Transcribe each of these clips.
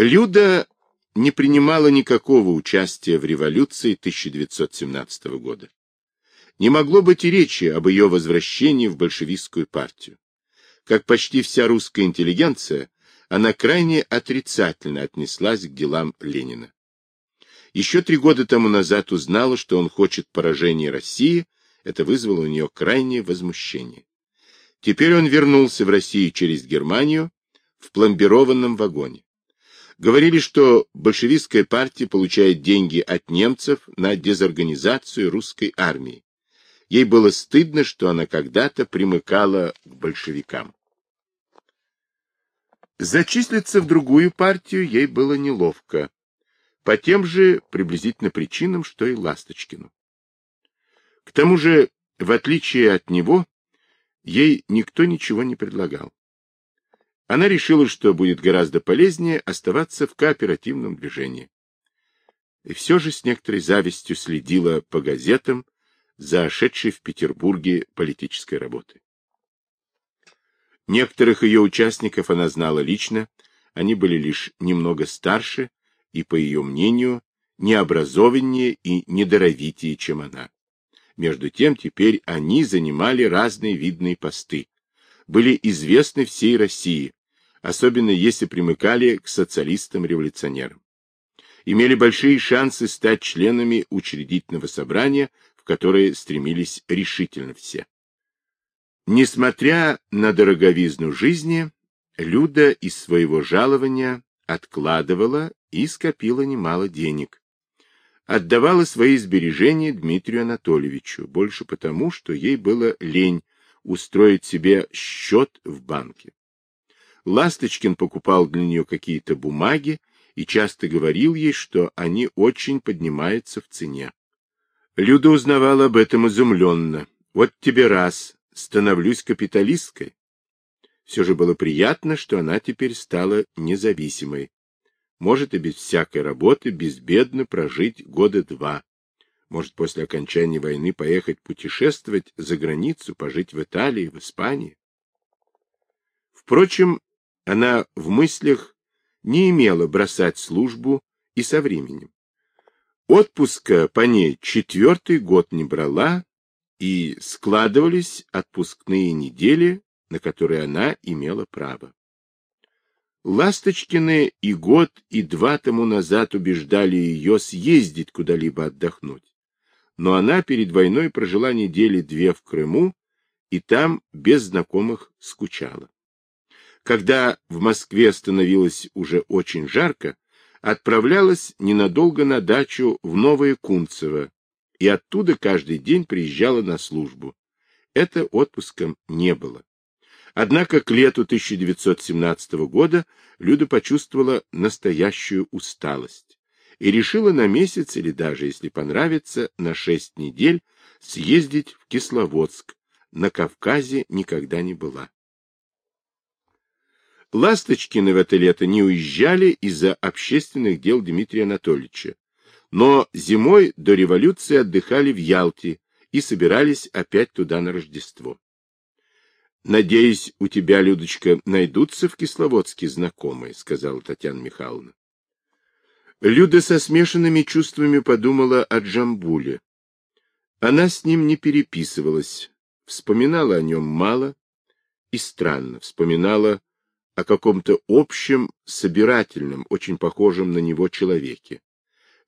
Люда не принимала никакого участия в революции 1917 года. Не могло быть и речи об ее возвращении в большевистскую партию. Как почти вся русская интеллигенция, она крайне отрицательно отнеслась к делам Ленина. Еще три года тому назад узнала, что он хочет поражения России, это вызвало у нее крайнее возмущение. Теперь он вернулся в Россию через Германию в пломбированном вагоне. Говорили, что большевистская партия получает деньги от немцев на дезорганизацию русской армии. Ей было стыдно, что она когда-то примыкала к большевикам. Зачислиться в другую партию ей было неловко, по тем же приблизительно причинам, что и Ласточкину. К тому же, в отличие от него, ей никто ничего не предлагал. Она решила, что будет гораздо полезнее оставаться в кооперативном движении. И все же с некоторой завистью следила по газетам за шедшей в Петербурге политической работой. Некоторых ее участников она знала лично, они были лишь немного старше и, по ее мнению, необразованнее и недоровитее, чем она. Между тем, теперь они занимали разные видные посты, были известны всей России, особенно если примыкали к социалистам-революционерам. Имели большие шансы стать членами учредительного собрания, в которое стремились решительно все. Несмотря на дороговизну жизни, Люда из своего жалования откладывала и скопила немало денег. Отдавала свои сбережения Дмитрию Анатольевичу, больше потому, что ей было лень устроить себе счет в банке. Ласточкин покупал для нее какие-то бумаги и часто говорил ей, что они очень поднимаются в цене. Люда узнавала об этом изумленно. Вот тебе раз, становлюсь капиталисткой. Все же было приятно, что она теперь стала независимой. Может и без всякой работы безбедно прожить года два. Может после окончания войны поехать путешествовать за границу, пожить в Италии, в Испании. Впрочем, она в мыслях не имела бросать службу и со временем. Отпуска по ней четвертый год не брала, и складывались отпускные недели, на которые она имела право. Ласточкины и год, и два тому назад убеждали ее съездить куда-либо отдохнуть. Но она перед войной прожила недели две в Крыму, и там без знакомых скучала. Когда в Москве становилось уже очень жарко, отправлялась ненадолго на дачу в Новое Кунцево и оттуда каждый день приезжала на службу. Это отпуском не было. Однако к лету 1917 года Люда почувствовала настоящую усталость и решила на месяц или даже, если понравится, на шесть недель съездить в Кисловодск. На Кавказе никогда не была. Ласточкины в это лето не уезжали из-за общественных дел Дмитрия Анатольевича, но зимой до революции отдыхали в Ялте и собирались опять туда на Рождество. «Надеюсь, у тебя, Людочка, найдутся в Кисловодске знакомые», — сказала Татьяна Михайловна. Люда со смешанными чувствами подумала о Джамбуле. Она с ним не переписывалась, вспоминала о нем мало и странно, вспоминала о каком-то общем, собирательном, очень похожем на него человеке.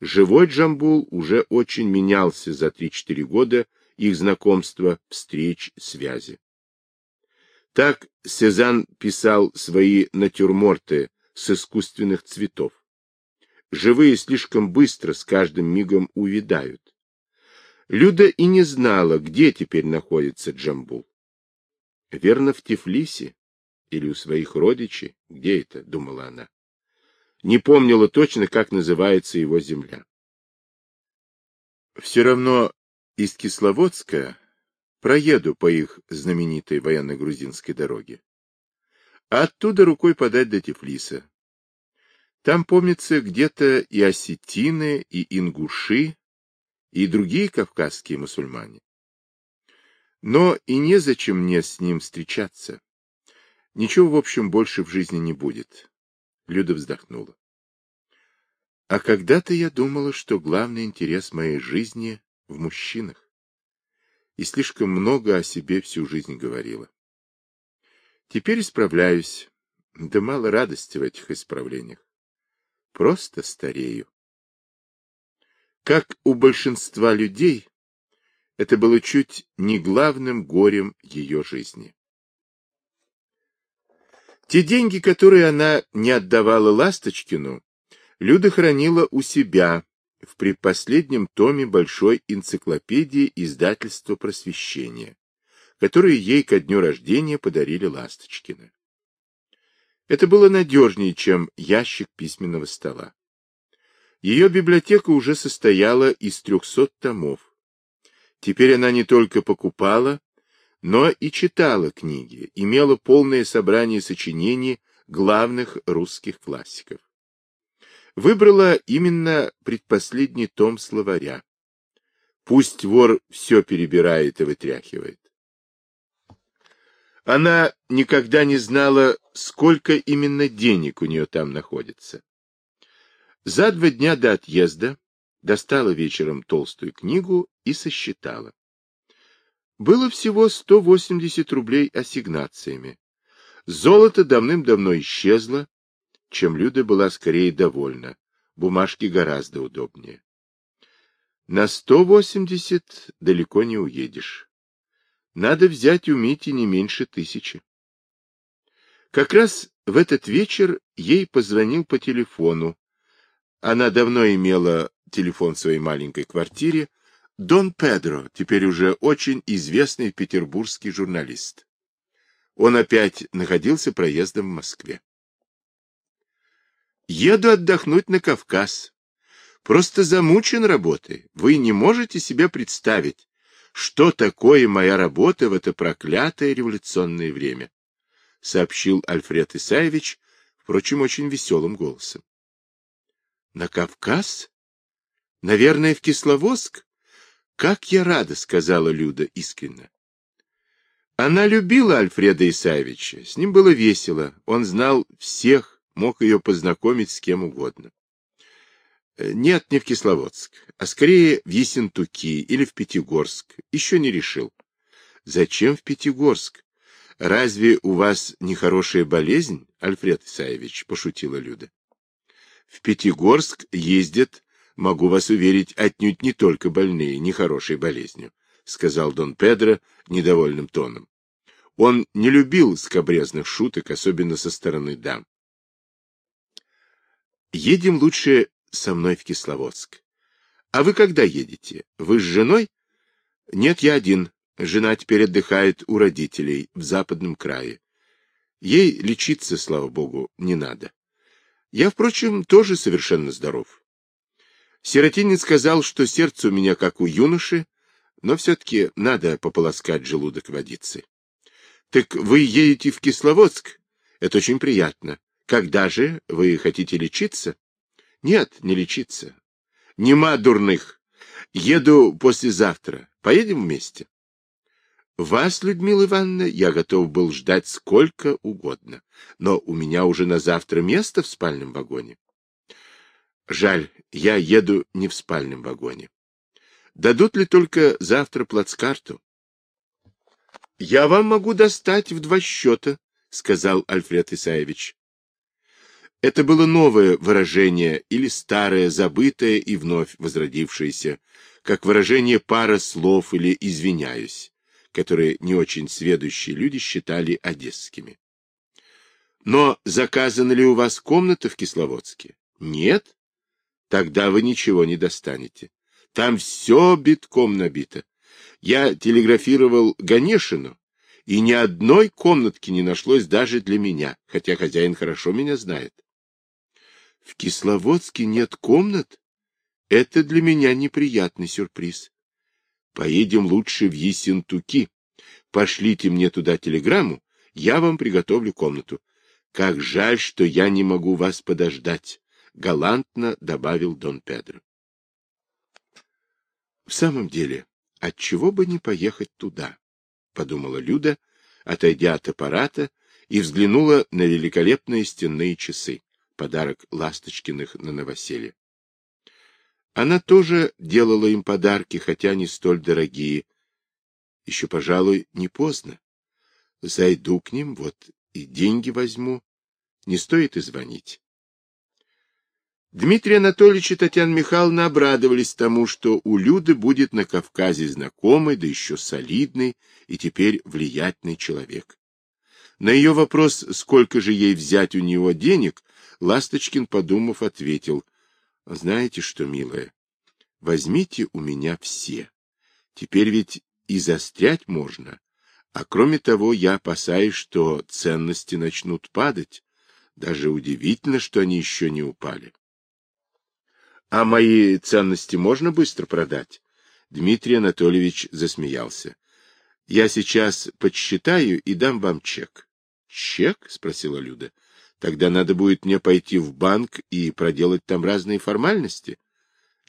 Живой Джамбул уже очень менялся за 3-4 года их знакомства, встреч, связи. Так Сезанн писал свои натюрморты с искусственных цветов. Живые слишком быстро с каждым мигом увядают. Люда и не знала, где теперь находится Джамбул. Верно, в Тифлисе или у своих родичей? Где это? — думала она. Не помнила точно, как называется его земля. Все равно из Кисловодска проеду по их знаменитой военно-грузинской дороге. А оттуда рукой подать до Тифлиса. Там, помнится, где-то и осетины, и ингуши, и другие кавказские мусульмане. Но и незачем мне с ним встречаться. Ничего, в общем, больше в жизни не будет. Люда вздохнула. А когда-то я думала, что главный интерес моей жизни в мужчинах. И слишком много о себе всю жизнь говорила. Теперь исправляюсь, да мало радости в этих исправлениях. Просто старею. Как у большинства людей, это было чуть не главным горем ее жизни. Те деньги, которые она не отдавала Ласточкину, Люда хранила у себя в предпоследнем томе большой энциклопедии издательства просвещения, которые ей ко дню рождения подарили Ласточкина. Это было надежнее, чем ящик письменного стола. Ее библиотека уже состояла из трехсот томов. Теперь она не только покупала, но и читала книги, имела полное собрание сочинений главных русских классиков выбрала именно предпоследний том словаря. Пусть вор все перебирает и вытряхивает. Она никогда не знала, сколько именно денег у нее там находится. За два дня до отъезда достала вечером толстую книгу и сосчитала. Было всего 180 рублей ассигнациями. Золото давным-давно исчезло, чем Люда была скорее довольна. Бумажки гораздо удобнее. На сто восемьдесят далеко не уедешь. Надо взять у Мити не меньше тысячи. Как раз в этот вечер ей позвонил по телефону. Она давно имела телефон в своей маленькой квартире. Дон Педро, теперь уже очень известный петербургский журналист. Он опять находился проездом в Москве. Еду отдохнуть на Кавказ. Просто замучен работой. Вы не можете себе представить, что такое моя работа в это проклятое революционное время, сообщил Альфред Исаевич, впрочем, очень веселым голосом. На Кавказ? Наверное, в Кисловодск? Как я рада, сказала Люда искренне. Она любила Альфреда Исаевича, с ним было весело, он знал всех, мог ее познакомить с кем угодно. Э, нет, не в Кисловодск, а скорее в Ессентуки или в Пятигорск. Еще не решил. Зачем в Пятигорск? Разве у вас нехорошая болезнь, Альфред Исаевич? Пошутила Люда. В Пятигорск ездят, могу вас уверить, отнюдь не только больные нехорошей болезнью, сказал Дон Педро недовольным тоном. Он не любил скобрезных шуток, особенно со стороны дам. Едем лучше со мной в Кисловодск. А вы когда едете? Вы с женой? Нет, я один. Жена теперь отдыхает у родителей в западном крае. Ей лечиться, слава богу, не надо. Я, впрочем, тоже совершенно здоров. Сиротинец сказал, что сердце у меня как у юноши, но все-таки надо пополоскать желудок водицы. Так вы едете в Кисловодск? Это очень приятно. Когда же вы хотите лечиться? Нет, не лечиться. Нема дурных. Еду послезавтра. Поедем вместе. Вас, Людмила Ивановна, я готов был ждать сколько угодно, но у меня уже на завтра место в спальном вагоне. Жаль, я еду не в спальном вагоне. Дадут ли только завтра плацкарту? Я вам могу достать в два счета, сказал Альфред Исаевич. Это было новое выражение или старое, забытое и вновь возродившееся, как выражение пара слов или «извиняюсь», которые не очень сведущие люди считали одесскими. Но заказана ли у вас комната в Кисловодске? Нет? Тогда вы ничего не достанете. Там все битком набито. Я телеграфировал Ганешину, и ни одной комнатки не нашлось даже для меня, хотя хозяин хорошо меня знает. В Кисловодске нет комнат? Это для меня неприятный сюрприз. Поедем лучше в Ессентуки. Пошлите мне туда телеграмму, я вам приготовлю комнату. Как жаль, что я не могу вас подождать, — галантно добавил Дон Педро. В самом деле, отчего бы не поехать туда, — подумала Люда, отойдя от аппарата, и взглянула на великолепные стенные часы подарок Ласточкиных на новоселье. Она тоже делала им подарки, хотя не столь дорогие. Еще, пожалуй, не поздно. Зайду к ним, вот и деньги возьму. Не стоит и звонить. Дмитрий Анатольевич и Татьяна Михайловна обрадовались тому, что у Люды будет на Кавказе знакомый, да еще солидный и теперь влиятельный человек. На ее вопрос, сколько же ей взять у него денег, Ласточкин, подумав, ответил, «Знаете что, милая, возьмите у меня все. Теперь ведь и застрять можно, а кроме того, я опасаюсь, что ценности начнут падать. Даже удивительно, что они еще не упали. А мои ценности можно быстро продать? Дмитрий Анатольевич засмеялся. Я сейчас подсчитаю и дам вам чек. Чек? спросила Люда. Тогда надо будет мне пойти в банк и проделать там разные формальности.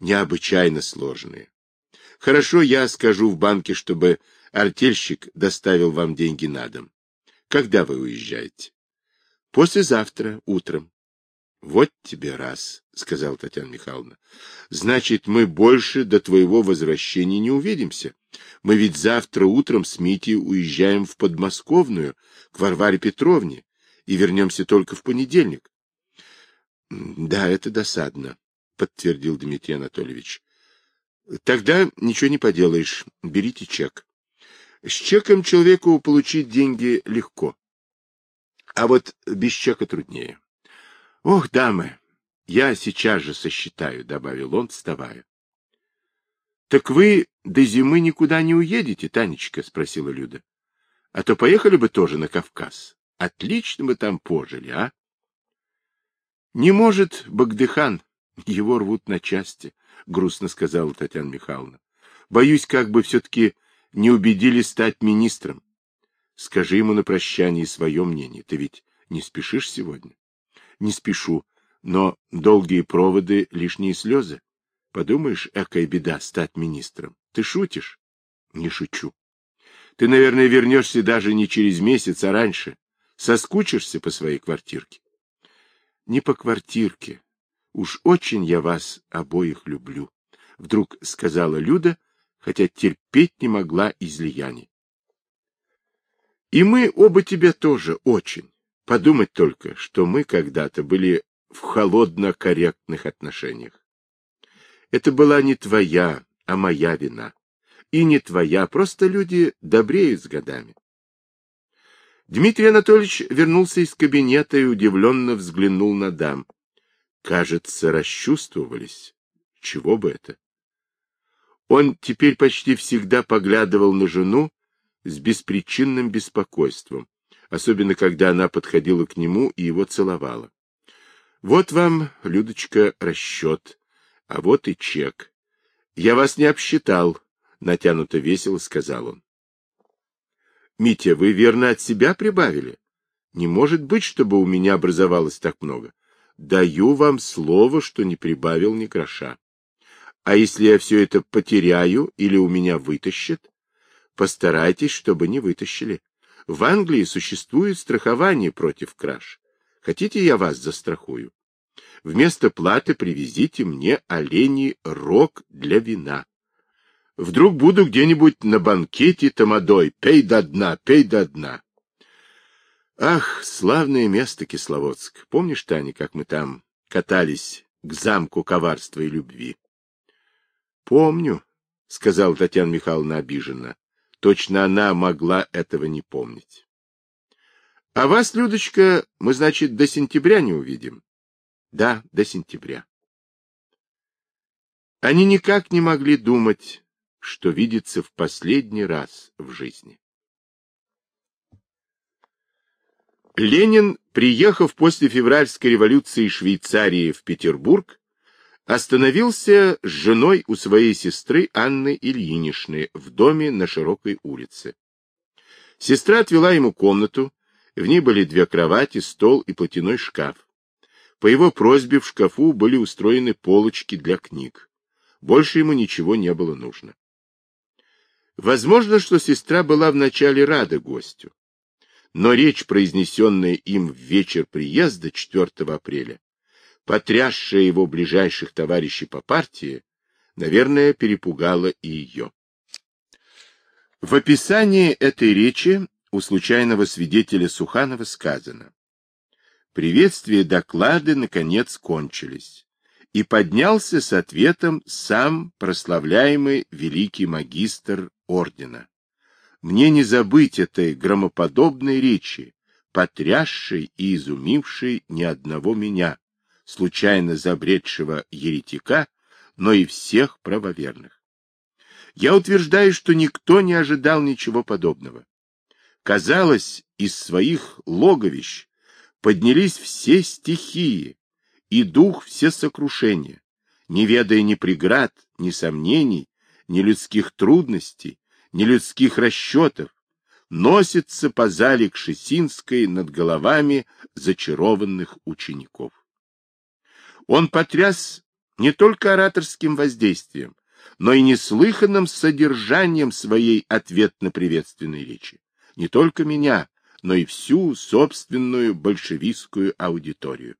Необычайно сложные. Хорошо, я скажу в банке, чтобы артельщик доставил вам деньги на дом. Когда вы уезжаете? Послезавтра, утром. Вот тебе раз, сказала Татьяна Михайловна. Значит, мы больше до твоего возвращения не увидимся. Мы ведь завтра утром с Митей уезжаем в Подмосковную, к Варваре Петровне, и вернемся только в понедельник. Да, это досадно, подтвердил Дмитрий Анатольевич. Тогда ничего не поделаешь. Берите чек. С чеком человеку получить деньги легко. А вот без чека труднее. — Ох, дамы, я сейчас же сосчитаю, — добавил он, вставая. — Так вы до зимы никуда не уедете, Танечка? — спросила Люда. — А то поехали бы тоже на Кавказ. Отлично бы там пожили, а? — Не может Багдыхан, его рвут на части, — грустно сказала Татьяна Михайловна. — Боюсь, как бы все-таки не убедили стать министром. Скажи ему на прощание свое мнение. Ты ведь не спешишь сегодня? Не спешу, но долгие проводы — лишние слезы. Подумаешь, экая беда стать министром. Ты шутишь? Не шучу. Ты, наверное, вернешься даже не через месяц, а раньше. Соскучишься по своей квартирке? Не по квартирке. Уж очень я вас обоих люблю. Вдруг сказала Люда, хотя терпеть не могла излияний. И мы оба тебя тоже очень. Подумать только, что мы когда-то были в холодно-корректных отношениях. Это была не твоя, а моя вина. И не твоя, просто люди добреют с годами. Дмитрий Анатольевич вернулся из кабинета и удивленно взглянул на дам. Кажется, расчувствовались. Чего бы это? Он теперь почти всегда поглядывал на жену с беспричинным беспокойством, особенно когда она подходила к нему и его целовала. Вот вам, Людочка, расчет, а вот и чек. Я вас не обсчитал, натянуто весело сказал он. Митя, вы верно от себя прибавили? Не может быть, чтобы у меня образовалось так много. Даю вам слово, что не прибавил ни гроша. А если я все это потеряю или у меня вытащат, постарайтесь, чтобы не вытащили. В Англии существует страхование против краж. Хотите, я вас застрахую? Вместо платы привезите мне оленей рог для вина. Вдруг буду где-нибудь на банкете тамадой. Пей до дна, пей до дна. Ах, славное место Кисловодск. Помнишь, Таня, как мы там катались к замку коварства и любви? Помню, — сказала Татьяна Михайловна обиженно. Точно она могла этого не помнить. — А вас, Людочка, мы, значит, до сентября не увидим? — Да, до сентября. Они никак не могли думать, что видится в последний раз в жизни. Ленин, приехав после февральской революции Швейцарии в Петербург, остановился с женой у своей сестры Анны Ильиничны в доме на широкой улице. Сестра отвела ему комнату, в ней были две кровати, стол и платяной шкаф. По его просьбе в шкафу были устроены полочки для книг. Больше ему ничего не было нужно. Возможно, что сестра была вначале рада гостю. Но речь, произнесенная им в вечер приезда 4 апреля, потрясшая его ближайших товарищей по партии, Наверное, перепугало и ее. В описании этой речи у случайного свидетеля Суханова сказано Приветствие доклады, наконец, кончились, и поднялся с ответом сам прославляемый великий магистр ордена. Мне не забыть этой громоподобной речи, потрясшей и изумившей ни одного меня, случайно забредшего еретика, но и всех правоверных. Я утверждаю, что никто не ожидал ничего подобного. Казалось, из своих логовищ поднялись все стихии и дух все сокрушения, не ведая ни преград, ни сомнений, ни людских трудностей, ни людских расчетов, носится по зале Кшесинской над головами зачарованных учеников. Он потряс не только ораторским воздействием, но и неслыханным содержанием своей ответно-приветственной речи. Не только меня, но и всю собственную большевистскую аудиторию.